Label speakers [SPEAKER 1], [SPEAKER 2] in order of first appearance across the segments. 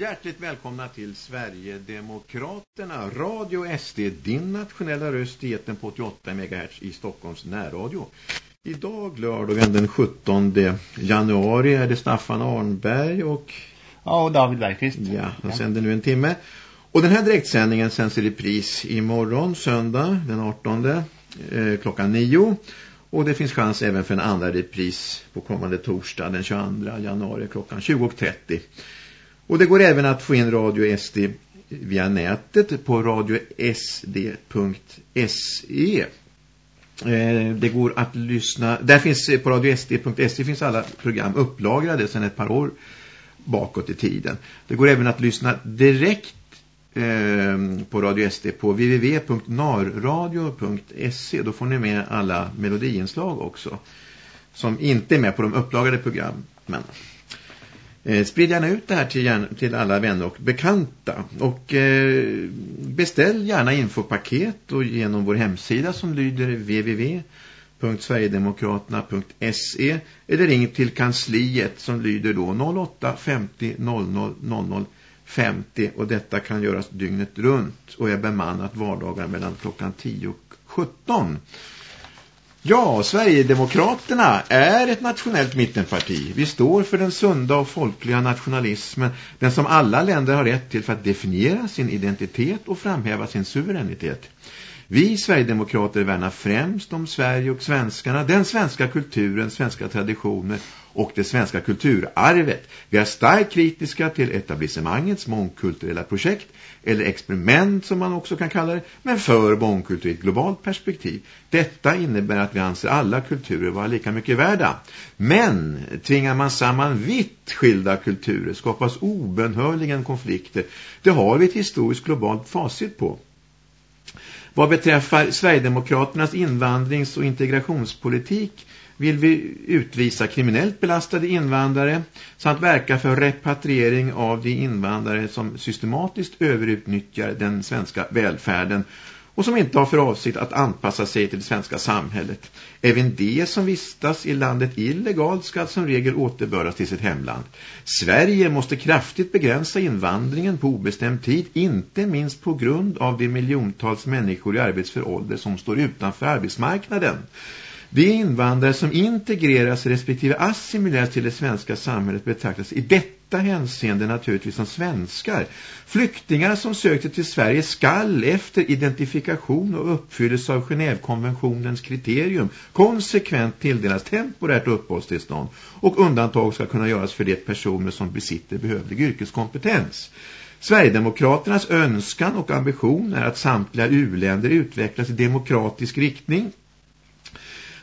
[SPEAKER 1] Hjärtligt välkomna till Sverigedemokraterna, Radio SD, din nationella röst i eten på 88 MHz i Stockholms närradio. Idag lördagen den 17 januari är det Staffan Arnberg och...
[SPEAKER 2] Ja, och David Bergqvist.
[SPEAKER 1] Ja, de sänder nu en timme. Och den här direktsändningen sänds i repris imorgon, söndag den 18 eh, klockan 9. Och det finns chans även för en andra repris på kommande torsdag den 22 januari klockan 20.30. Och det går även att få in Radio SD via nätet på radiosd.se. Eh, det går att lyssna, där finns eh, på radiosd.se finns alla program upplagrade sedan ett par år bakåt i tiden. Det går även att lyssna direkt eh, på Radio SD på www.narradio.se. Då får ni med alla melodiinslag också som inte är med på de upplagade programmen. Eh, sprid gärna ut det här till, till alla vänner och bekanta. Och eh, beställ gärna infopaket och genom vår hemsida som lyder www.sverigedemokraterna.se eller ring till kansliet som lyder då 08 50 00 00 50 och detta kan göras dygnet runt och är bemannat vardagar mellan klockan 10 och 17. Ja, Sverigedemokraterna är ett nationellt mittenparti. Vi står för den sunda och folkliga nationalismen, den som alla länder har rätt till för att definiera sin identitet och framhäva sin suveränitet. Vi Sverigedemokrater värnar främst om Sverige och svenskarna, den svenska kulturen, svenska traditioner och det svenska kulturarvet. Vi är starkt kritiska till etablissemangets mångkulturella projekt eller experiment som man också kan kalla det, men för mångkultur i ett globalt perspektiv. Detta innebär att vi anser alla kulturer vara lika mycket värda. Men tvingar man samman vitt skilda kulturer skapas obenhörligen konflikter. Det har vi ett historiskt globalt facit på. Vad beträffar Sverigedemokraternas invandrings- och integrationspolitik vill vi utvisa kriminellt belastade invandrare samt verka för repatriering av de invandrare som systematiskt överutnyttjar den svenska välfärden och som inte har för avsikt att anpassa sig till det svenska samhället. Även de som vistas i landet illegalt ska som regel återbördas till sitt hemland. Sverige måste kraftigt begränsa invandringen på obestämd tid, inte minst på grund av de miljontals människor i arbetsför ålder som står utanför arbetsmarknaden. De invandrare som integreras respektive assimileras till det svenska samhället betraktas i detta hänseende naturligtvis som svenskar. Flyktingar som sökte till Sverige skall efter identifikation och uppfyllelse av Genèvekonventionens kriterium konsekvent tilldelas temporärt uppehållstillstånd och undantag ska kunna göras för de personer som besitter behövlig yrkeskompetens. Sverigedemokraternas önskan och ambition är att samtliga uländer utvecklas i demokratisk riktning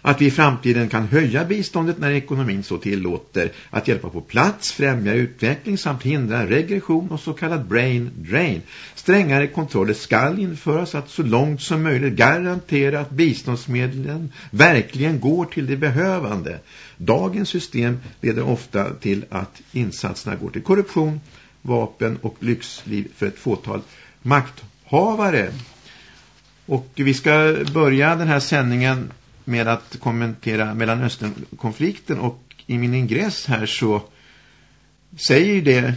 [SPEAKER 1] att vi i framtiden kan höja biståndet när ekonomin så tillåter, att hjälpa på plats, främja utveckling samt hindra regression och så kallad brain drain. Strängare kontroller skall införas att så långt som möjligt garantera att biståndsmedlen verkligen går till det behövande. Dagens system leder ofta till att insatserna går till korruption, vapen och lyxliv för ett fåtal makthavare. Och vi ska börja den här sändningen med att kommentera Mellanösternkonflikten och i min ingress här så säger det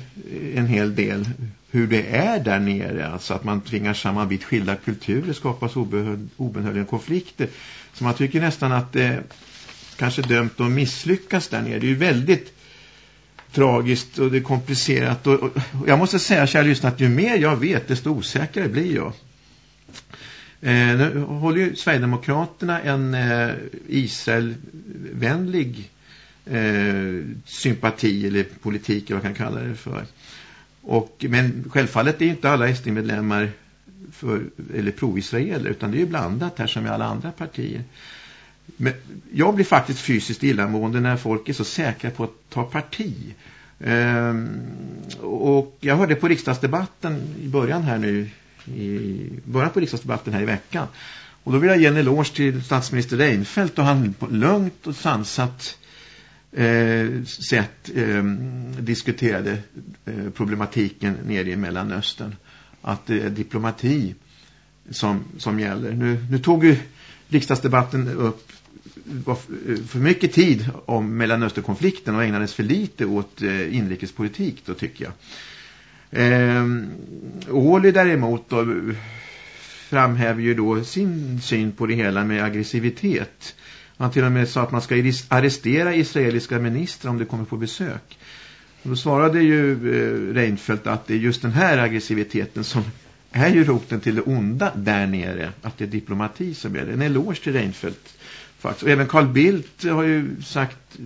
[SPEAKER 1] en hel del hur det är där nere. Alltså att man tvingar samman vitt skilda kulturer, skapas obenhörliga konflikter. Så man tycker nästan att det kanske är dömt att misslyckas där nere. Det är ju väldigt tragiskt och det är komplicerat. Och, och jag måste säga, kära lyssnare, att ju mer jag vet, desto osäkrare blir jag. Eh, nu håller ju Sverigedemokraterna en eh, Israelvänlig eh, sympati eller politik, vad man kan kalla det för. Och, men självfallet är inte alla SD-medlemmar för, eller provisraeler utan det är ju blandat här som i alla andra partier. Men jag blir faktiskt fysiskt illamående när folk är så säkra på att ta parti. Ehm, och jag hörde på riksdagsdebatten i början här nu i början på riksdagsdebatten här i veckan. Och då vill jag ge en eloge till statsminister Reinfeldt och han på lugnt och sansat eh, sätt eh, diskuterade eh, problematiken nere i Mellanöstern. Att det är diplomati som, som gäller. Nu, nu tog ju riksdagsdebatten upp eh, för mycket tid om Mellanösternkonflikten och ägnades för lite åt eh, inrikespolitik då tycker jag. Eh, däremot då framhäver ju då sin syn på det hela med aggressivitet. Han till och med sa att man ska arrestera israeliska ministrar om det kommer på besök. Och då svarade ju eh, Reinfeldt att det är just den här aggressiviteten som är ju roten till det onda där nere. Att det är diplomati som gäller. En eloge till Reinfeldt. Faktiskt. Och även Carl Bildt har ju sagt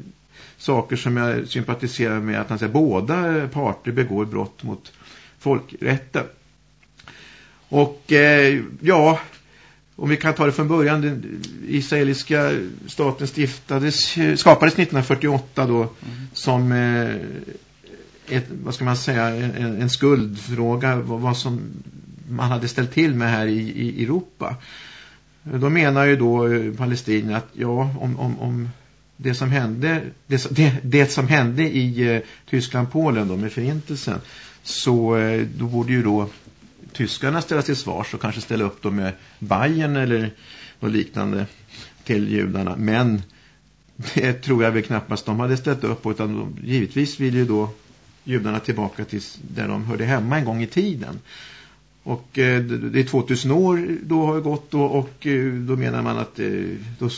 [SPEAKER 1] saker som jag sympatiserar med. Att han säger båda parter begår brott mot folkrätten. Och eh, ja, om vi kan ta det från början, den israeliska staten stiftades, skapades 1948 då mm. som eh, ett, vad ska man säga, en, en skuldfråga, vad, vad, som man hade ställt till med här i, i Europa. Då menar ju då eh, Palestina att ja, om, om, om det som hände det, det, det som hände i eh, Tyskland-Polen då med förintelsen så eh, då borde ju då tyskarna ställa till svars och kanske ställa upp dem med Bayern eller något liknande till judarna. Men det tror jag väl knappast de hade ställt upp på utan de, givetvis vill ju då judarna tillbaka till där de hörde hemma en gång i tiden. Och eh, det är 2000 år då har gått då, och eh, då menar man att eh, då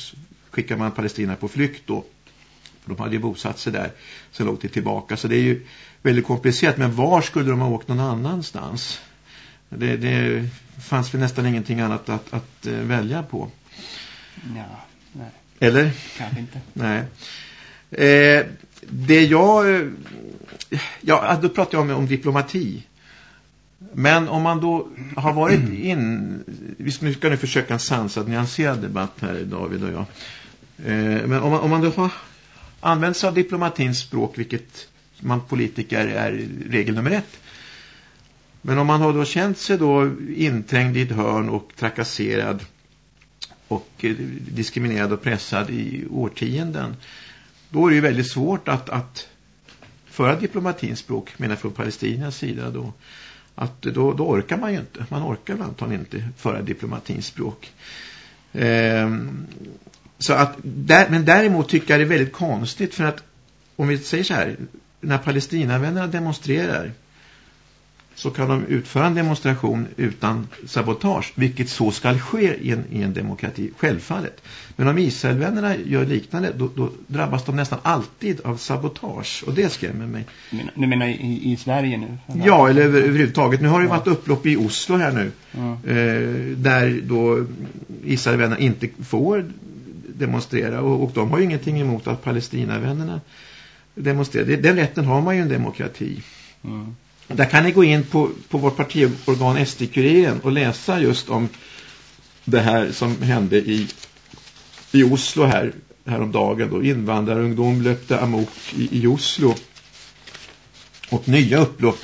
[SPEAKER 1] skickar man Palestina på flykt då. För de hade ju bosatt sig där så långt tillbaka. Så det är ju väldigt komplicerat. Men var skulle de ha åkt någon annanstans? Det, det fanns väl nästan ingenting annat att, att uh, välja på.
[SPEAKER 2] Ja, nej.
[SPEAKER 1] Eller?
[SPEAKER 2] Kanske inte.
[SPEAKER 1] Nej. Eh, det jag... Eh, ja, då pratar jag om, om diplomati. Men om man då har varit in... Vi ska nu försöka en sansad, nyanserad debatt här, David och jag. Eh, men om man, om man då har använt sig av diplomatins språk, vilket man politiker är regel nummer ett, men om man har då känt sig då inträngd i ett hörn och trakasserad och eh, diskriminerad och pressad i årtionden då är det ju väldigt svårt att, att föra diplomatins språk menar från Palestinas sida då. Att då, då orkar man ju inte. Man orkar antagligen inte föra diplomatins språk. Eh, så att där, men däremot tycker jag det är väldigt konstigt för att om vi säger så här när Palestinavännerna demonstrerar så kan de utföra en demonstration utan sabotage, vilket så ska ske i en, i en demokrati, självfallet. Men om Israelvännerna gör liknande, då, då, drabbas de nästan alltid av sabotage, och det skrämmer mig.
[SPEAKER 2] Du menar i, i Sverige nu?
[SPEAKER 1] Eller? Ja, eller över, överhuvudtaget. Nu har det ja. varit upplopp i Oslo här nu, ja. eh, där då Israelvännerna inte får demonstrera, och, och de har ju ingenting emot att Palestinavännerna demonstrerar. Den rätten har man ju en demokrati. Mm. Där kan ni gå in på, på vårt partiorgan SD-kuriren och läsa just om det här som hände i, i Oslo här häromdagen då. Invandrarungdom löpte amok i, i Oslo. Och nya upplopp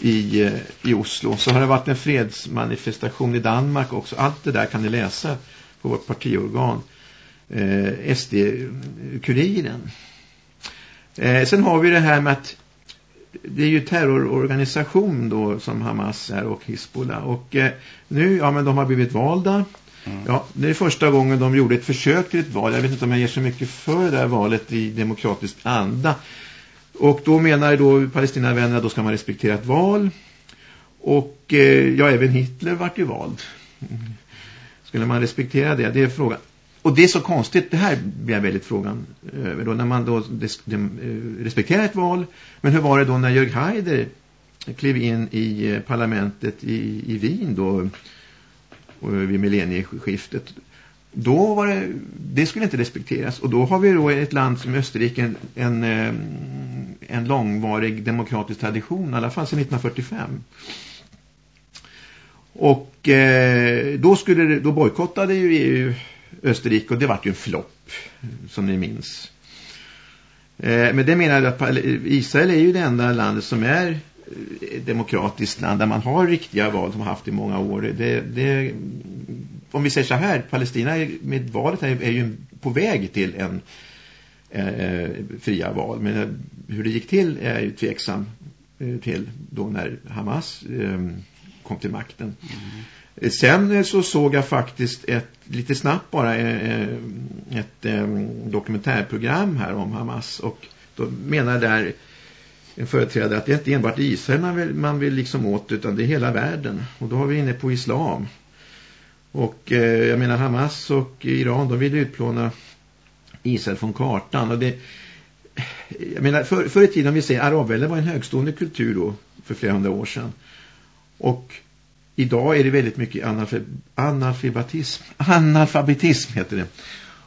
[SPEAKER 1] i, eh, i Oslo. Så har det varit en fredsmanifestation i Danmark också. Allt det där kan ni läsa på vårt partiorgan eh, SD-kuriren. Eh, sen har vi det här med att det är ju terrororganisation då som Hamas är och Hezbollah. Och eh, nu, ja men de har blivit valda. Mm. Ja, det är första gången de gjorde ett försök till ett val. Jag vet inte om jag ger så mycket för det här valet i demokratisk anda. Och då menar då palestinavännerna då ska man respektera ett val. Och eh, ja, även Hitler vart ju vald. Skulle man respektera det? Det är frågan. Och det är så konstigt, det här blir jag väldigt frågan över då, när man då de, eh, respekterar ett val. Men hur var det då när Jörg Haider klev in i eh, parlamentet i, i Wien då vid millennieskiftet? Då var det, det skulle inte respekteras. Och då har vi då ett land som Österrike en, en, en långvarig demokratisk tradition, i alla fall sedan 1945. Och eh, då, skulle, då bojkottade ju EU Österrike och det var ju en flopp som ni minns. Eh, men det menar jag att Israel är ju det enda landet som är ett demokratiskt land där man har riktiga val som har haft i många år. Det, det, om vi säger så här, Palestina är, med valet här är ju på väg till en eh, fria val. Men eh, hur det gick till är ju tveksam till då när Hamas eh, kom till makten. Mm. Sen eh, så såg jag faktiskt ett, lite snabbt bara, eh, eh, ett dokumentärprogram här om Hamas och då menar där en företrädare att det är inte enbart Israel man vill, man vill liksom åt utan det är hela världen. Och då har vi inne på islam. Och eh, jag menar Hamas och Iran de vill utplåna Israel från kartan. Och det, jag menar för, förr i tiden om vi säger arabvälden var en högstående kultur då för flera hundra år sedan. Och idag är det väldigt mycket analfabetism. Analfabetism heter det.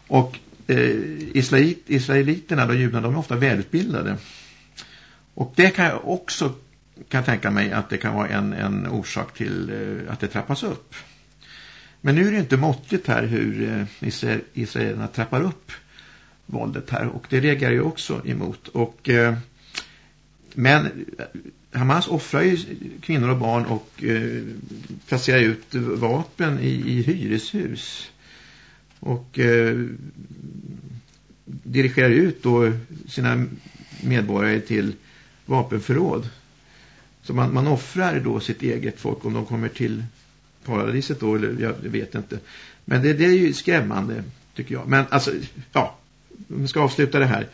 [SPEAKER 1] Och eh, israelit, israeliterna, de judarna, de är ofta välutbildade. Och det kan jag också kan tänka mig att det kan vara en, en orsak till eh, att det trappas upp. Men nu är det inte måttligt här hur eh, Israel, israelerna trappar upp våldet här. Och det reagerar jag också emot. Och, eh, men Hamas offrar ju kvinnor och barn och eh, placerar ut vapen i, i hyreshus. Och eh, dirigerar ut då sina medborgare till vapenförråd. Så man, man offrar då sitt eget folk om de kommer till paradiset då, eller jag vet inte. Men det, det är ju skrämmande tycker jag. Men alltså, ja, om vi ska avsluta det här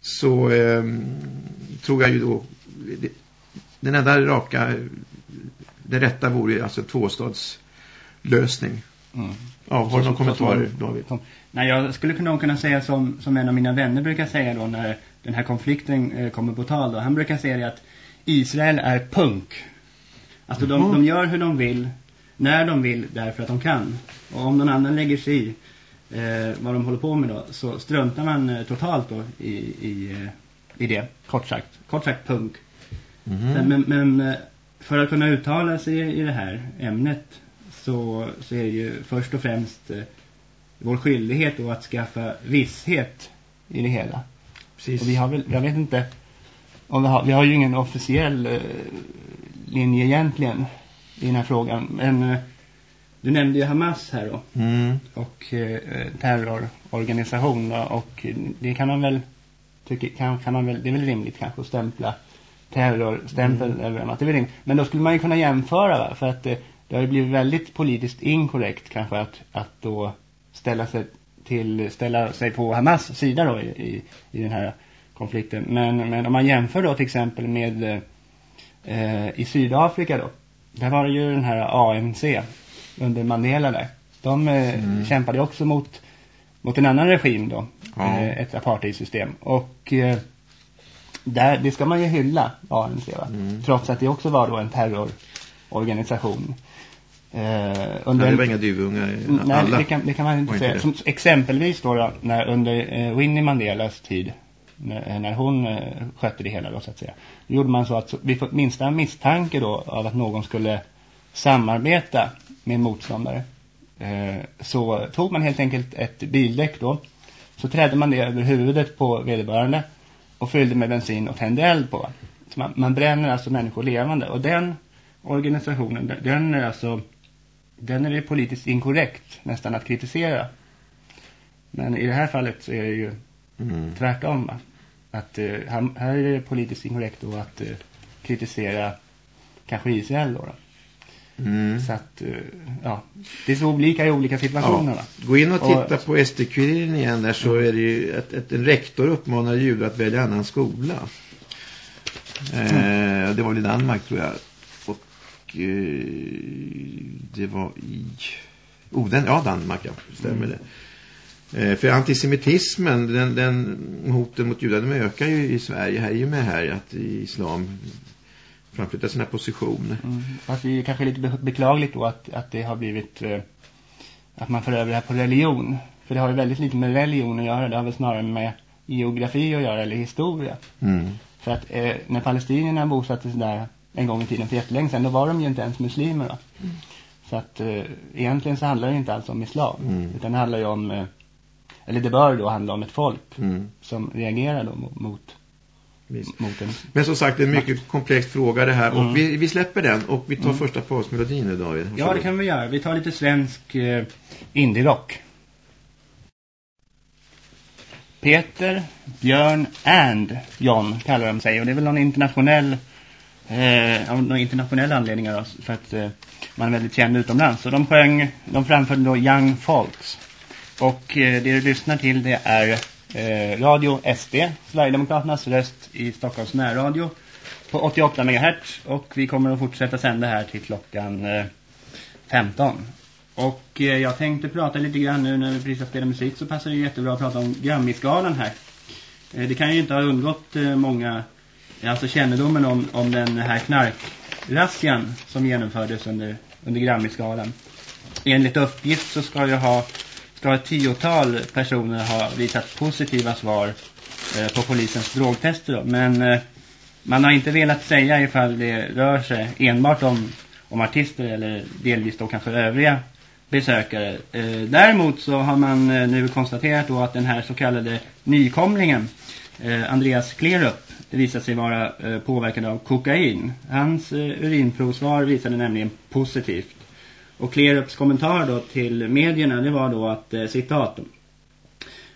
[SPEAKER 1] så eh, tror jag ju då det, den enda raka det rätta vore ju alltså tvåstadslösning. Mm. Ja, har du någon kommentar David?
[SPEAKER 2] Nej, jag skulle kunna, kunna säga som, som en av mina vänner brukar säga då när den här konflikten eh, kommer på tal då. Han brukar säga att Israel är punk. Alltså de, de gör hur de vill, när de vill, därför att de kan. Och om någon annan lägger sig i eh, vad de håller på med då, så struntar man eh, totalt då i, i, eh, i det, kort sagt. Kort sagt punk. Mm. Men, men, eh, för att kunna uttala sig i det här ämnet så, så är det ju först och främst eh, vår skyldighet då att skaffa visshet i det hela. Precis. Och vi har väl, jag vet inte om vi har, vi har ju ingen officiell eh, linje egentligen i den här frågan. Men du nämnde ju Hamas här då. Mm. Och eh, terrororganisation då, och det kan man väl tycker, kan, kan man väl, det är väl rimligt kanske att stämpla terrorstämpel mm. över dem. Det rimligt. Men då skulle man ju kunna jämföra va? För att det, det har ju blivit väldigt politiskt inkorrekt kanske att, att då ställa sig till ställa sig på Hamas sida då i, i, i den här konflikten. Men, men om man jämför då till exempel med eh, i Sydafrika då. Där var det ju den här ANC under Mandela där. De eh, mm. kämpade också mot, mot en annan regim då. Ja. Eh, ett apartheidsystem. Och eh, där, det ska man ju hylla ANC va? Mm. Trots att det också var då en terrororganisation.
[SPEAKER 1] Eh, under ja, det var inga duvungar
[SPEAKER 2] Nej, alla det kan, det kan man inte säga. Som, exempelvis då, då när under eh, Winnie Mandelas tid när, när hon eh, skötte det hela då så att säga. Då gjorde man så att vid minsta misstanke då av att någon skulle samarbeta med en motståndare eh, så tog man helt enkelt ett bildäck då. Så trädde man det över huvudet på vederbörande och fyllde med bensin och tände eld på. Så man, man bränner alltså människor levande. Och den organisationen, den är alltså den är det politiskt inkorrekt nästan att kritisera. Men i det här fallet så är det ju mm. tvärtom. Va? Att uh, här är det politiskt inkorrekt då att uh, kritisera kanske Israel då. då. Mm. Så att, uh, ja, det är så olika i olika situationer. Ja.
[SPEAKER 1] Gå in och titta och, på SD-kuriren igen där så mm. är det ju att, att en rektor uppmanar judar att välja annan skola. Mm. Eh, det var väl i Danmark tror jag. Eh, det var i oh, den, ja Danmark ja, stämmer mm. det. Eh, för antisemitismen, den, den hoten mot judar, de ökar ju i Sverige här i och med här att islam framflyttar sina positioner.
[SPEAKER 2] Mm. Fast det är kanske lite beklagligt då att, att det har blivit eh, att man för över det här på religion. För det har ju väldigt lite med religion att göra. Det har väl snarare med geografi att göra eller historia. Mm. För att eh, när palestinierna bosattes där en gång i tiden för jättelänge sedan, då var de ju inte ens muslimer då. Mm. Så att eh, egentligen så handlar det inte alls om islam. Mm. Utan det handlar ju om, eh, eller det bör då handla om ett folk mm. som reagerar då mot.
[SPEAKER 1] Men som sagt, det är en mycket komplex fråga det här. Och mm. vi, vi släpper den och vi tar mm. första pausmelodin nu David.
[SPEAKER 2] Ja, det kan vi göra. Vi tar lite svensk eh, indie-rock. Peter, Björn and John kallar de sig. Och det är väl någon internationell eh, av några internationella anledningar då, för att eh, man är väldigt känd utomlands. Så de sjöng, de framförde då Young Folks. Och eh, det du lyssnar till det är eh, Radio SD, Sverigedemokraternas röst i Stockholms närradio. på 88 MHz och vi kommer att fortsätta sända här till klockan eh, 15. Och eh, jag tänkte prata lite grann nu när vi precis har spelat musik så passar det jättebra att prata om Grammisgalan här. Eh, det kan ju inte ha undgått många, alltså kännedomen om, om den här knarkrassian som genomfördes under, under Grammisgalan. Enligt uppgift så ska jag ha ska ett tiotal personer ha visat positiva svar eh, på polisens drogtester. Då. Men eh, man har inte velat säga ifall det rör sig enbart om, om artister eller delvis då kanske övriga besökare. Eh, däremot så har man nu konstaterat då att den här så kallade nykomlingen, Andreas Klerup, det visade sig vara påverkad av kokain. Hans urinprovsvar visade nämligen positivt. Och Clearups kommentar då till medierna det var då att, eh, citat,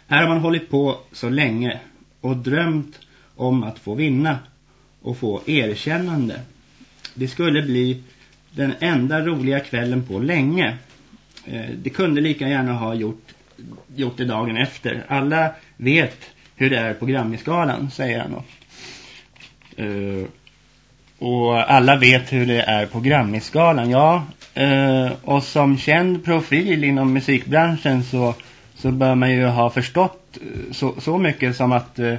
[SPEAKER 2] Här har man hållit på så länge och drömt om att få vinna och få erkännande. Det skulle bli den enda roliga kvällen på länge. Eh, det kunde lika gärna ha gjort, gjort det dagen efter. Alla vet hur det är på Grammisgalan, säger han då. Eh, och alla vet hur det är på Grammisgalan, Ja, Eh, och som känd profil inom musikbranschen så, så bör man ju ha förstått eh, så, så mycket som att eh,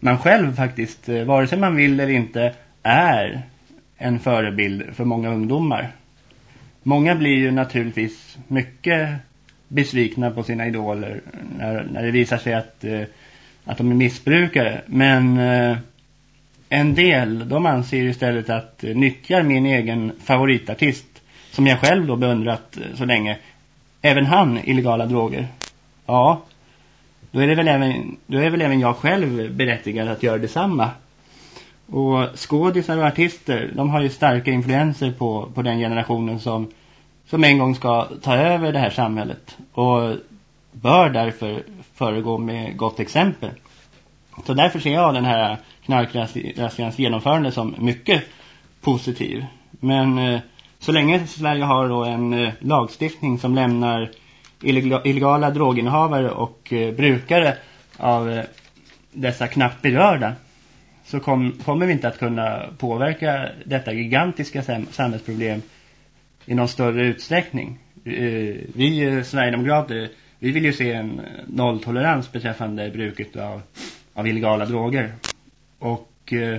[SPEAKER 2] man själv faktiskt, eh, vare sig man vill eller inte, är en förebild för många ungdomar. Många blir ju naturligtvis mycket besvikna på sina idoler när, när det visar sig att, eh, att de är missbrukare. Men eh, en del, de anser istället att eh, nyttjar min egen favoritartist som jag själv då beundrat eh, så länge, även han illegala droger. Ja, då är det väl även, då är väl även jag själv berättigad att göra detsamma. Och skådisar och artister, de har ju starka influenser på, på den generationen som, som en gång ska ta över det här samhället. Och bör därför föregå med gott exempel. Så därför ser jag den här knarkrazzians genomförande som mycket positiv. Men eh, så länge Sverige har då en eh, lagstiftning som lämnar illegala droginnehavare och eh, brukare av dessa knappt berörda så kom, kommer vi inte att kunna påverka detta gigantiska samhällsproblem i någon större utsträckning. Vi Sverigedemokrater vi vill ju se en nolltolerans beträffande bruket av, av illegala droger. Och eh,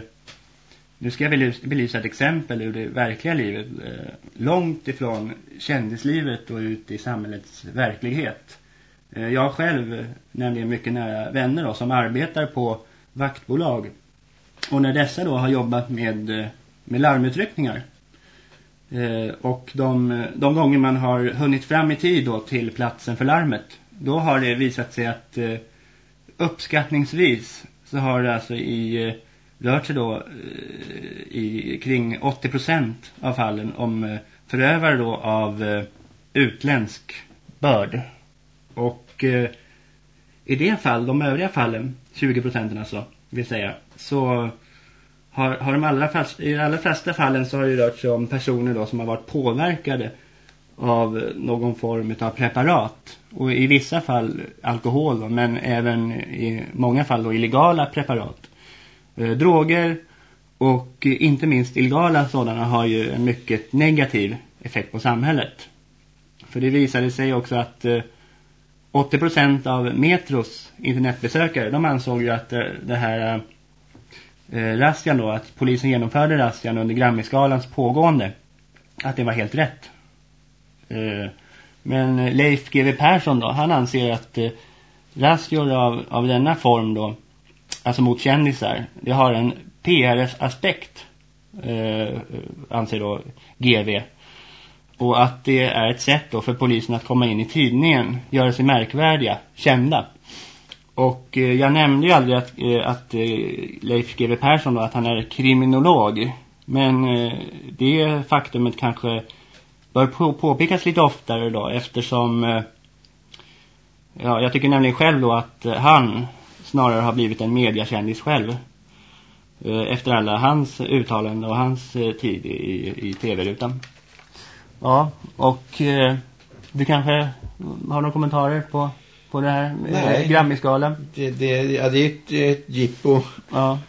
[SPEAKER 2] nu ska jag belysa ett exempel ur det verkliga livet. Eh, långt ifrån kändislivet och ut i samhällets verklighet. Eh, jag själv, nämligen mycket nära vänner då, som arbetar på vaktbolag. Och när dessa då har jobbat med, eh, med larmutryckningar. Eh, och de, de gånger man har hunnit fram i tid då till platsen för larmet. Då har det visat sig att uppskattningsvis så har det alltså i eh, rört sig då eh, i kring 80% av fallen om eh, förövare då av utländsk börd. Och i det fall, de övriga fallen, 20% alltså, vill säga, så har, har de allra fast, i de allra flesta fallen så har det rört sig om personer då som har varit påverkade av någon form av preparat. Och i vissa fall alkohol då, men även i många fall då illegala preparat. Eh, droger och inte minst illegala sådana har ju en mycket negativ effekt på samhället. För det visade sig också att eh, 80% av Metros internetbesökare de ansåg ju att eh, det här eh, rassian då, att polisen genomförde rassian under Grammyskalans pågående, att det var helt rätt. Eh, men Leif GW Persson då, han anser att eh, razzior av, av denna form då alltså mot kändisar, det har en PR-aspekt eh, anser då GV. Och att det är ett sätt då för polisen att komma in i tidningen, göra sig märkvärdiga, kända. Och eh, jag nämnde ju aldrig att, eh, att eh, Leif GW Persson då, att han är kriminolog. Men det faktumet kanske bör på, påpekas lite oftare då eftersom eh, ja, jag tycker nämligen själv då att han snarare har blivit en mediakändis själv. Eh, efter alla hans uttalanden och hans eh, tid i, i tv-rutan. Ja, och eh, du kanske har några kommentarer på, på det här
[SPEAKER 1] Nej.
[SPEAKER 2] Grammy-skalan?
[SPEAKER 1] Det, det, ja, det är ett, ett jippo.
[SPEAKER 2] Ja.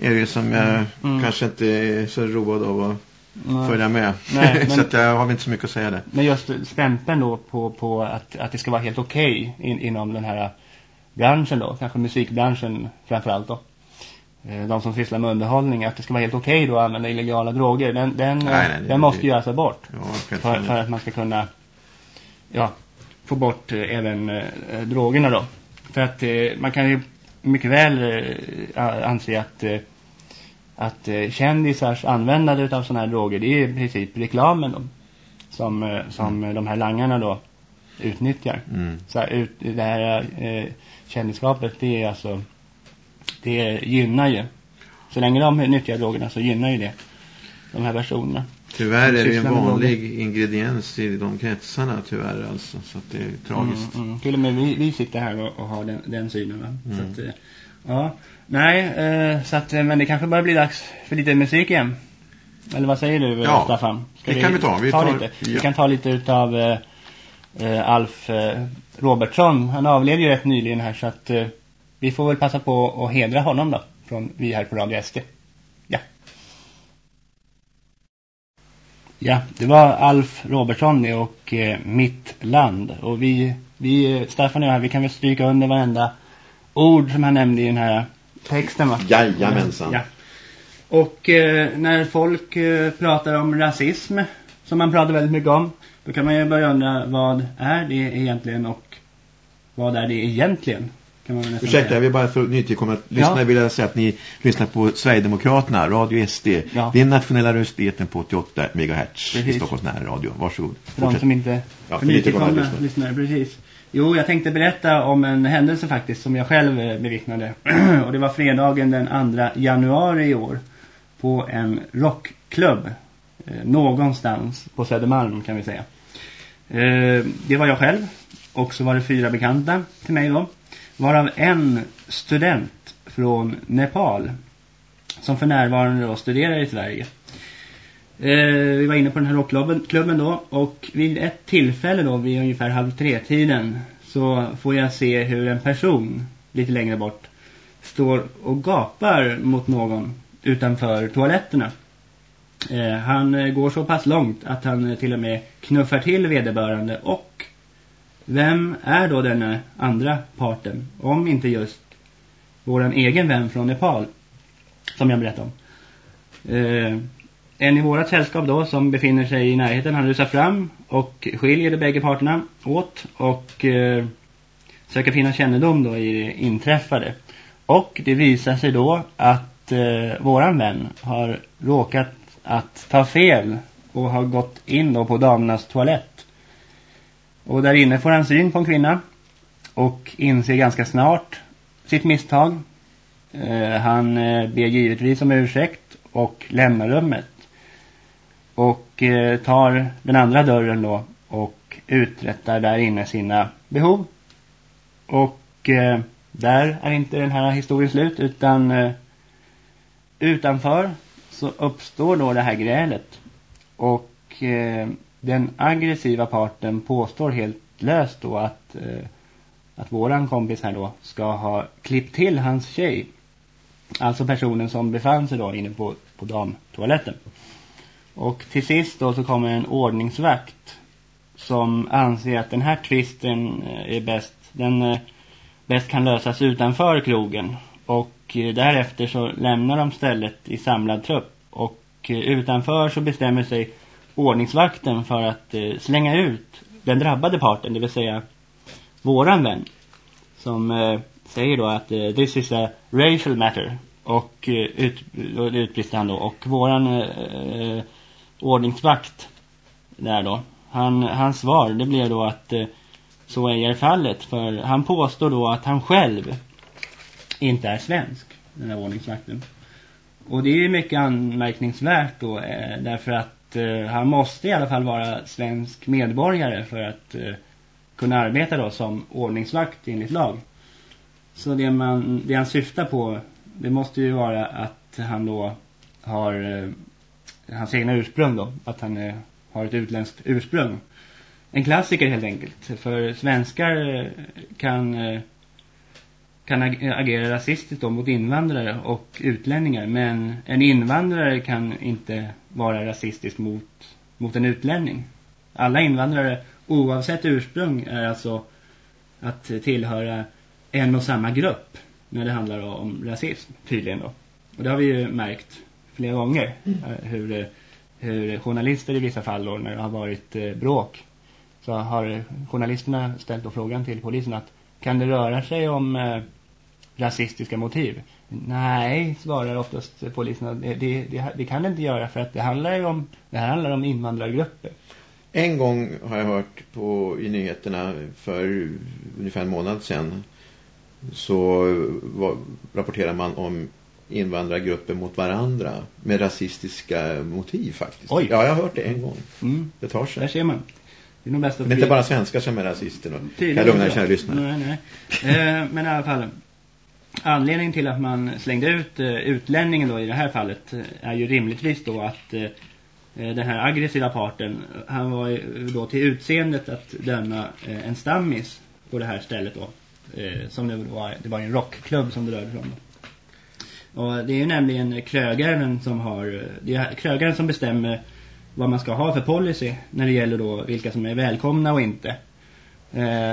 [SPEAKER 1] är det som jag mm. kanske inte är så road av att Nej. följa med.
[SPEAKER 2] Nej,
[SPEAKER 1] men, så att jag har inte så mycket att säga där.
[SPEAKER 2] Men just stämpeln då på, på att, att det ska vara helt okej okay in, inom den här branschen då, kanske musikbranschen framförallt då. Eh, de som sysslar med underhållning, att det ska vara helt okej okay då att använda illegala droger. Den, den, nej, nej, den måste det, ju alltså bort. Ja, för, för, att man ska kunna ja, få bort eh, även eh, drogerna då. För att eh, man kan ju mycket väl eh, anse att att eh, kändisars användande av sådana här droger det är i princip reklamen då, som, eh, som mm. de här langarna då utnyttjar. Mm. Så ut, det här eh, kändisskapet det är alltså det gynnar ju. Så länge de nyttjar drogerna så gynnar ju det de här personerna.
[SPEAKER 1] Tyvärr är det en vanlig ingrediens i de kretsarna tyvärr alltså. Så att det är tragiskt.
[SPEAKER 2] Mm, mm. Till och med vi, vi sitter här och, och har den, den synen va? Så mm. att, eh, ja. Nej, eh, så att, men det kanske börjar bli dags för lite musik igen. Eller vad säger du ja, Staffan?
[SPEAKER 1] Ska det vi, kan vi ta. Vi, ta
[SPEAKER 2] tar, lite? Ja. vi kan ta lite utav eh, eh, Alf eh, Robertsson. Han avled ju rätt nyligen här så att eh, vi får väl passa på att hedra honom då. Från vi här på Radio SD. Ja. Ja, det var Alf Robertsson och eh, Mitt land. Och vi, vi, Staffan och jag, vi kan väl stryka under varenda ord som han nämnde i den här texten va?
[SPEAKER 1] Jajamensan.
[SPEAKER 2] Ja. Och eh, när folk eh, pratar om rasism, som man pratar väldigt mycket om, då kan man ju börja undra vad är det egentligen och vad är det egentligen?
[SPEAKER 1] Kan man Ursäkta, jag vill bara för nytillkomna lyssnare ja. vill jag säga att ni lyssnar på Sverigedemokraterna, Radio SD. Ja. Det är nationella röstbieten på 88 MHz i Stockholms närradio. Varsågod.
[SPEAKER 2] För de som inte ja, för nytillkomna lyssnare, precis. Jo, jag tänkte berätta om en händelse faktiskt som jag själv eh, bevittnade. och det var fredagen den 2 januari i år på en rockklubb eh, någonstans på Södermalm kan vi säga. Eh, det var jag själv och så var det fyra bekanta till mig då. Varav en student från Nepal som för närvarande då studerar i Sverige. Eh, vi var inne på den här rockklubben då och vid ett tillfälle då vid ungefär halv tre tiden så får jag se hur en person lite längre bort står och gapar mot någon utanför toaletterna. Eh, han eh, går så pass långt att han eh, till och med knuffar till vederbörande och vem är då denna andra parten om inte just våran egen vän från Nepal som jag berättade om. Eh, en i vårat sällskap då som befinner sig i närheten han rusar fram och skiljer de bägge parterna åt och eh, söker finna kännedom då i det inträffade. Och det visar sig då att eh, våran vän har råkat att ta fel och har gått in då på damernas toalett. Och där inne får han syn på en kvinna och inser ganska snart sitt misstag. Eh, han eh, ber givetvis om ursäkt och lämnar rummet. Och eh, tar den andra dörren då och uträttar där inne sina behov. Och eh, där är inte den här historien slut utan eh, utanför så uppstår då det här grälet. Och eh, den aggressiva parten påstår helt löst då att, eh, att våran kompis här då ska ha klippt till hans tjej. Alltså personen som befann sig då inne på, på damtoaletten. Och till sist då så kommer en ordningsvakt som anser att den här tvisten eh, är bäst. Den eh, bäst kan lösas utanför krogen. Och eh, därefter så lämnar de stället i samlad trupp. Och utanför så bestämmer sig ordningsvakten för att slänga ut den drabbade parten, det vill säga våran vän. Som säger då att this is a racial matter. Och ut, utbrister han då. Och våran ordningsvakt där då. Han, hans svar det blev då att eh, så är fallet. För han påstår då att han själv inte är svensk, den här ordningsvakten. Och det är ju mycket anmärkningsvärt då eh, därför att eh, han måste i alla fall vara svensk medborgare för att eh, kunna arbeta då som ordningsvakt enligt lag. Så det, man, det han syftar på det måste ju vara att han då har eh, hans egna ursprung då. Att han eh, har ett utländskt ursprung. En klassiker helt enkelt. För svenskar eh, kan eh, kan agera rasistiskt då mot invandrare och utlänningar. Men en invandrare kan inte vara rasistisk mot, mot en utlänning. Alla invandrare oavsett ursprung är alltså att tillhöra en och samma grupp när det handlar om rasism tydligen då. Och det har vi ju märkt flera gånger mm. hur, hur journalister i vissa fall då, när det har varit eh, bråk så har journalisterna ställt då frågan till polisen att kan det röra sig om eh, rasistiska motiv? Nej, svarar oftast polisen. Det, det, det, kan det inte göra för att det handlar ju om, det här handlar om invandrargrupper.
[SPEAKER 1] En gång har jag hört på, i nyheterna för ungefär en månad sedan så var, rapporterar man om invandrargrupper mot varandra med rasistiska motiv faktiskt.
[SPEAKER 2] Oj.
[SPEAKER 1] Ja, jag har hört det en gång.
[SPEAKER 2] Mm.
[SPEAKER 1] Det tar sig.
[SPEAKER 2] Där ser man.
[SPEAKER 1] Det är nog bäst att det är inte bara svenskar som är rasister. Då. Jag lugnar kära lyssnare.
[SPEAKER 2] Nej, nej. eh, men i alla fall. Anledningen till att man slängde ut uh, utlänningen då i det här fallet uh, är ju rimligtvis då att uh, den här aggressiva parten, han var ju då till utseendet att döma en stammis på det här stället då. som det var, det var en rockklubb som det rörde sig om. Och det är ju nämligen krögaren som har, det är krögaren som bestämmer vad man ska ha för policy när det gäller då vilka som är välkomna och inte. Eh,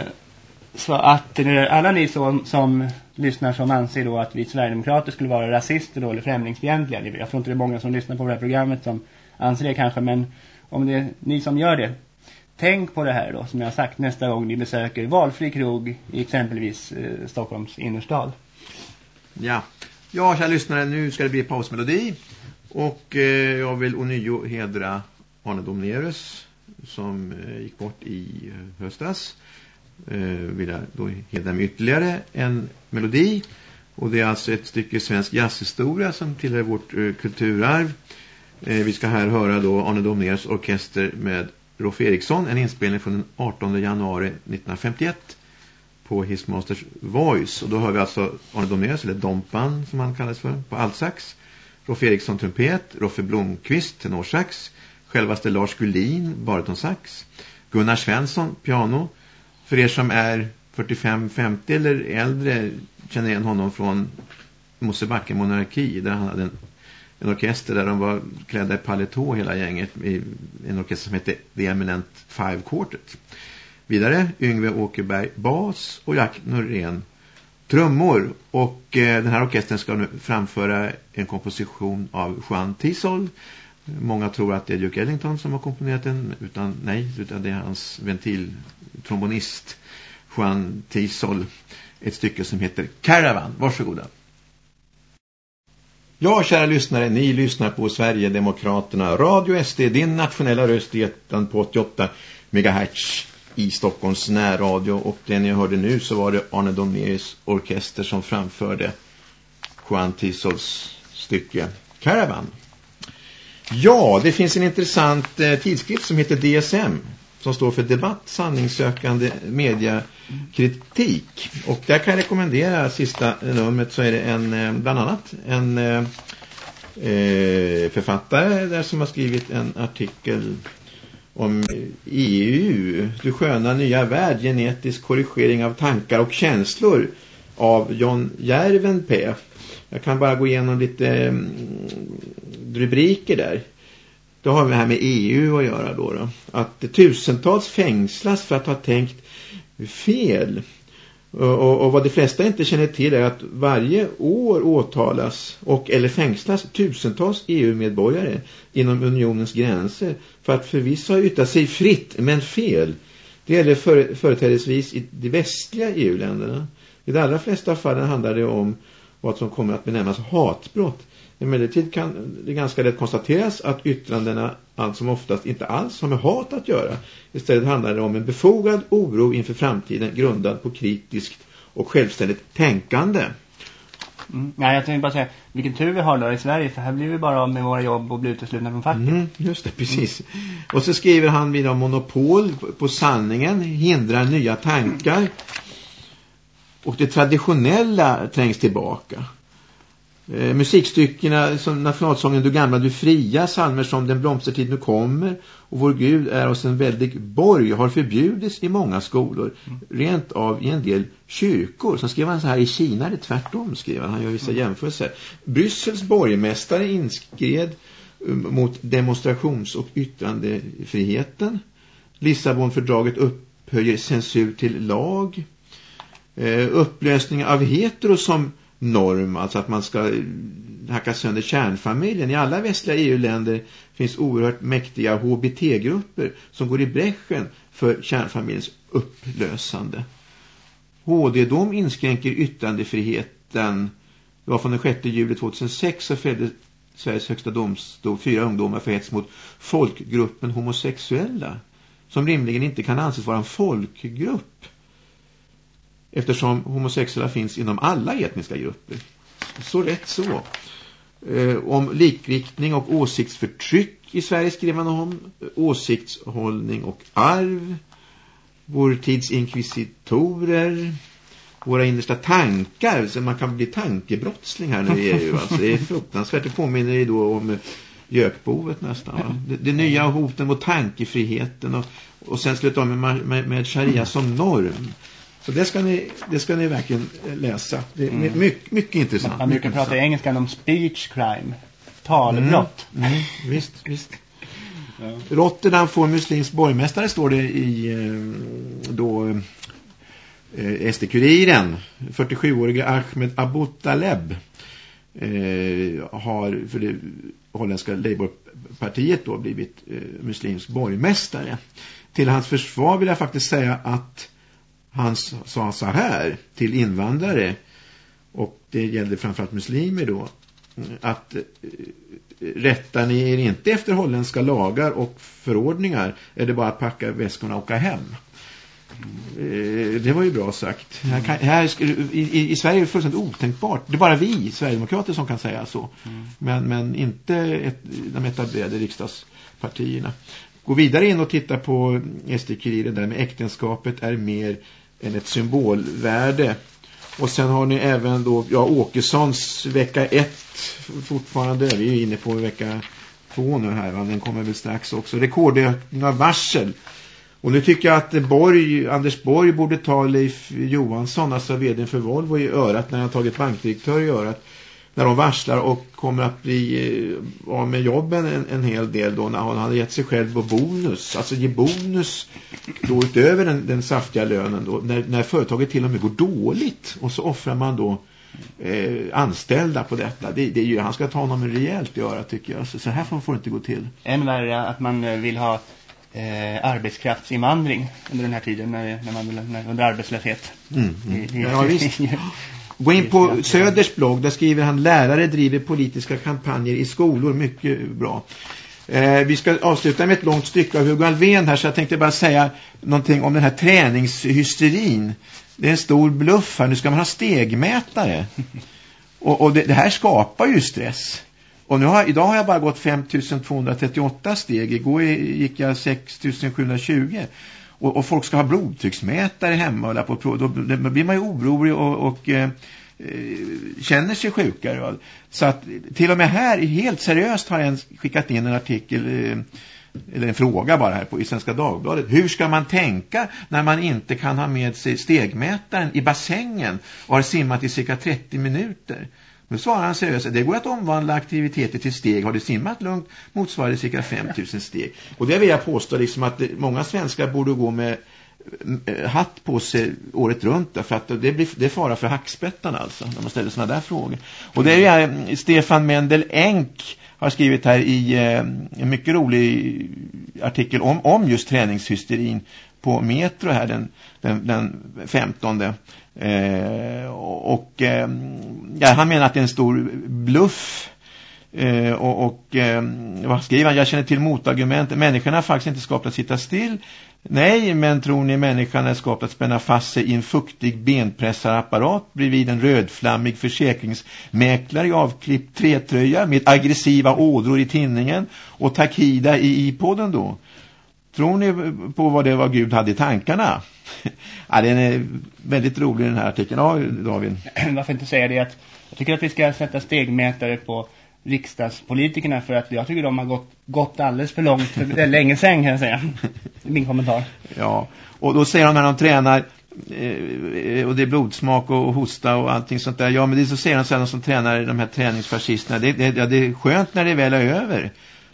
[SPEAKER 2] så att alla ni som, som lyssnar som anser då att vi Sverigedemokrater skulle vara rasister då, eller främlingsfientliga. Jag tror inte det är många som lyssnar på det här programmet som anser det kanske, men om det är ni som gör det, tänk på det här då som jag har sagt nästa gång ni besöker valfri krog i exempelvis eh, Stockholms innerstad.
[SPEAKER 1] Ja, ja kära lyssnare, nu ska det bli pausmelodi. Och eh, jag vill ånyo hedra Arne Domnerus som eh, gick bort i eh, höstas. Eh, vill jag då hedra med ytterligare en melodi. Och det är alltså ett stycke svensk jazzhistoria som tillhör vårt eh, kulturarv. Eh, vi ska här höra då Arne Domnerus orkester med Rolf Eriksson. En inspelning från den 18 januari 1951 på His Masters Voice. Och då hör vi alltså Arne Domnerus, eller Dompan som han kallas för, på altsax. Roffe Eriksson trumpet, Roffe Blomqvist tenorsax, självaste Lars Gullin baritonsax, Gunnar Svensson piano. För er som är 45-50 eller äldre känner igen honom från Mosebacke monarki där han hade en, en orkester där de var klädda i paletå hela gänget i en orkester som hette The Eminent Five Quartet. Vidare Yngve Åkerberg bas och Jack Norén trummor och eh, den här orkestern ska nu framföra en komposition av Juan Tisol. Många tror att det är Duke Ellington som har komponerat den utan nej, utan det är hans ventiltrombonist Juan Tisol. Ett stycke som heter Caravan. Varsågoda. Ja, kära lyssnare, ni lyssnar på Sverigedemokraterna. Radio SD, din nationella röst i ettan på 88 MHz i Stockholms närradio och det ni hörde nu så var det Arne Domnérus orkester som framförde Juan Tisols stycke Caravan. Ja, det finns en intressant eh, tidskrift som heter DSM som står för debatt, sanningssökande mediakritik. Och där kan jag rekommendera sista numret så är det en, eh, bland annat en eh, eh författare där som har skrivit en artikel om EU, du sköna nya värld, genetisk korrigering av tankar och känslor av John Järven P. Jag kan bara gå igenom lite mm, rubriker där. Då har vi här med EU att göra då, då. Att tusentals fängslas för att ha tänkt fel. Och, och, vad de flesta inte känner till är att varje år åtalas och eller fängslas tusentals EU-medborgare inom unionens gränser för att förvisso ha yttrat sig fritt men fel. Det gäller för, företrädesvis i de västliga EU-länderna. I de allra flesta fallen handlar det om vad som kommer att benämnas hatbrott. Emellertid kan det ganska lätt konstateras att yttrandena allt som oftast inte alls har med hat att göra. Istället handlar det om en befogad oro inför framtiden grundad på kritiskt och självständigt tänkande.
[SPEAKER 2] Mm. Nej, jag tänkte bara säga, vilken tur vi har då i Sverige för här blir vi bara av med våra jobb och blir uteslutna från facket. Mm,
[SPEAKER 1] just det, precis. Mm. Och så skriver han vid monopol på sanningen, hindrar nya tankar och det traditionella trängs tillbaka. Eh, musikstyckena som nationalsången Du gamla, du fria, salmer som Den blomstertid nu kommer och Vår Gud är oss en väldig borg har förbjudits i många skolor. Mm. Rent av i en del kyrkor. Så skrev han så här i Kina, det tvärtom skrev han. Han gör vissa mm. jämförelser. Bryssels borgmästare inskred um, mot demonstrations- och yttrandefriheten. Lissabonfördraget upphöjer censur till lag. Eh, upplösning av hetero som norm, alltså att man ska hacka sönder kärnfamiljen. I alla västliga EU-länder finns oerhört mäktiga HBT-grupper som går i bräschen för kärnfamiljens upplösande. HD-dom inskränker yttrandefriheten. Det var från den 6 juli 2006 så fällde Sveriges högsta domstol fyra ungdomar för hets mot folkgruppen homosexuella som rimligen inte kan anses vara en folkgrupp eftersom homosexuella finns inom alla etniska grupper. Så rätt så. Eh, om likriktning och åsiktsförtryck i Sverige skriver man om. Åsiktshållning och arv. Vår tids inkvisitorer. Våra innersta tankar. Så man kan bli tankebrottsling här nu i EU. Alltså, det är fruktansvärt. Det påminner ju då om gökbovet nästan. Va? Det, det nya hoten mot tankefriheten och, och sen sluta med, med, med sharia som norm. Så det ska ni, det ska ni verkligen läsa. Det är mm. mycket, mycket intressant.
[SPEAKER 2] Man brukar prata i engelska om speech crime. Talbrott.
[SPEAKER 1] Mm. Mm. Visst, visst. Ja. Rotterdam får muslims borgmästare står det i eh, då eh, SD-kuriren. 47-åriga Ahmed Abu Taleb eh, har för det holländska Labourpartiet då blivit eh, muslims borgmästare. Till hans försvar vill jag faktiskt säga att han sa så här till invandrare och det gällde framförallt muslimer då att eh, rättar ni er inte efter holländska lagar och förordningar är det bara att packa väskorna och åka hem. Eh, det var ju bra sagt. Här kan, här, i, i, Sverige är det fullständigt otänkbart. Det är bara vi, Sverigedemokrater, som kan säga så. Mm. Men, men inte ett, de etablerade riksdagspartierna. Gå vidare in och titta på SD-kuriren där med äktenskapet är mer än ett symbolvärde. Och sen har ni även då, ja, Åkessons vecka 1 fortfarande, vi är inne på vecka 2 nu här, va? den kommer väl strax också. Rekordökning av varsel. Och nu tycker jag att Borg, Anders Borg borde ta Leif Johansson, alltså vd för Volvo i örat när han tagit bankdirektör i örat när de varslar och kommer att bli eh, av med jobben en, en hel del då när han hade gett sig själv på bonus. Alltså ge bonus då utöver den, den saftiga lönen då, när, när företaget till och med går dåligt och så offrar man då eh, anställda på detta. Det, det är ju, han ska ta honom rejält i öra tycker jag. Så, så här får, får det inte gå till.
[SPEAKER 2] Än värre att man eh, vill ha eh, arbetskraftsinvandring under den här tiden när, när man när, under arbetslöshet.
[SPEAKER 1] Mm, mm. ja visst. Gå in på Söders blogg, där skriver han lärare driver politiska kampanjer i skolor. Mycket bra. Eh, vi ska avsluta med ett långt stycke av Hugo Alvén här så jag tänkte bara säga någonting om den här träningshysterin. Det är en stor bluff här. Nu ska man ha stegmätare. Och, och det, det, här skapar ju stress. Och nu har, idag har jag bara gått 5238 steg. Igår gick jag 6720 och, och, folk ska ha blodtrycksmätare hemma och på då, då blir man ju orolig och, och eh, eh känner sig sjukare. Så att till och med här, helt seriöst har jag skickat in en artikel eh, eller en fråga bara här på i Svenska Dagbladet. Hur ska man tänka när man inte kan ha med sig stegmätaren i bassängen och har simmat i cirka 30 minuter? Nu svarar han seriöst, det går att omvandla aktiviteter till steg. Har du simmat lugnt motsvarar det cirka 5000 steg. Och det vill jag påstå liksom att många svenskar borde gå med eh, hatt på sig året runt för att det, blir, det är fara för hackspettarna alltså när man ställer sådana där frågor. Och det är ju eh, Stefan Mendel Enk har skrivit här i eh, en mycket rolig artikel om, om just träningshysterin på Metro här den, den, den 15. Eh, och eh, ja, han menar att det är en stor bluff eh, och, och eh, vad skriver han? Jag känner till motargumenten. Människan är faktiskt inte skapat att sitta still. Nej, men tror ni människan är skapat att spänna fast sig i en fuktig benpressarapparat bredvid en rödflammig försäkringsmäklare i avklippt trätröja med aggressiva ådror i tinningen och takida i iPoden då? Tror ni på vad det var Gud hade i tankarna? ja, den är väldigt rolig den här artikeln. Ja, David.
[SPEAKER 2] Varför inte säga det att jag tycker att vi ska sätta stegmätare på riksdagspolitikerna för att jag tycker de har gått, gått alldeles för långt för länge sedan kan jag säga. Min kommentar.
[SPEAKER 1] Ja, och då säger de när de tränar eh, och det är blodsmak och hosta och allting sånt där. Ja, men det är så säger de sen som tränar de här träningsfascisterna. Det, det, ja, det är skönt när det väl är över.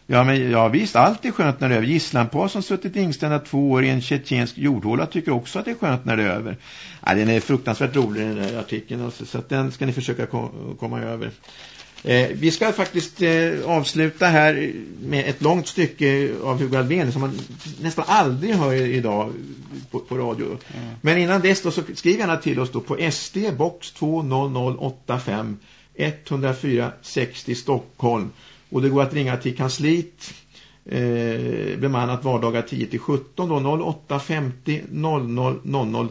[SPEAKER 1] Ja, men ja, visst, allt är skönt när det är över. Gisslanpar som suttit inställda två år i en tjetjensk jordhåla tycker också att det är skönt när det är över. Ja, den är fruktansvärt rolig den här artikeln, alltså, så den ska ni försöka kom komma över. Eh, vi ska faktiskt eh, avsluta här med ett långt stycke av Hugo Alvén som man nästan aldrig hör idag på, på radio. Mm. Men innan dess då så skriv gärna till oss då på SD box 20085 104 60 Stockholm. Och det går att ringa till kansliet eh, bemannat vardagar 10 till 17 då 08 50 00 00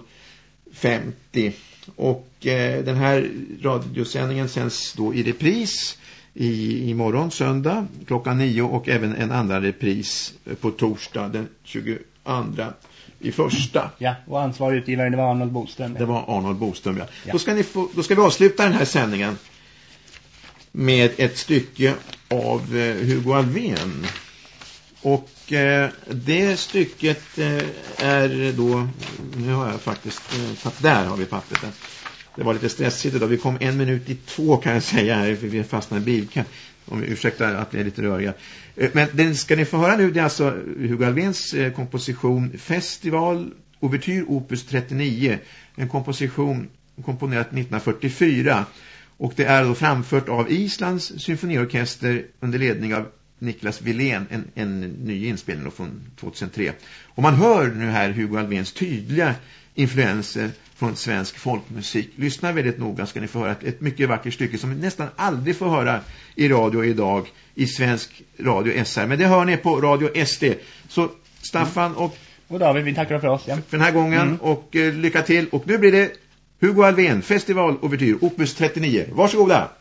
[SPEAKER 1] 50 och eh, den här radiosändningen sänds då i repris i, imorgon söndag klockan 9 och även en andra repris på torsdag den 22 i första.
[SPEAKER 2] Ja, och ansvarig utgivare det var Arnold Boström.
[SPEAKER 1] Det var Arnold Boström, ja. ja. Då, ska ni få, då ska vi avsluta den här sändningen med ett stycke av eh, Hugo Alvén. Och eh, det stycket eh, är då, nu har jag faktiskt eh, där har vi pappret. Det var lite stressigt idag. Vi kom en minut i två kan jag säga här, för vi fastnade i bilkön. Om vi ursäktar att vi är lite röriga. Eh, men den ska ni få höra nu, det är alltså Hugo Alvens eh, komposition Festival Ouvertyr Opus 39. En komposition komponerat 1944. Och det är då framfört av Islands symfoniorkester under ledning av Niklas Wilén, en, en ny inspelning från 2003. Och man hör nu här Hugo Alvens tydliga influenser från svensk folkmusik. Lyssna väldigt noga ska ni få höra ett, mycket vackert stycke som ni nästan aldrig får höra i radio idag i svensk radio SR. Men det hör ni på radio SD. Så Staffan och...
[SPEAKER 2] Och David, vi tackar för oss. Ja.
[SPEAKER 1] För den här gången mm. och eh, lycka till. Och nu blir det Hugo Alvén, Festival Overtyr, Opus 39. Varsågoda!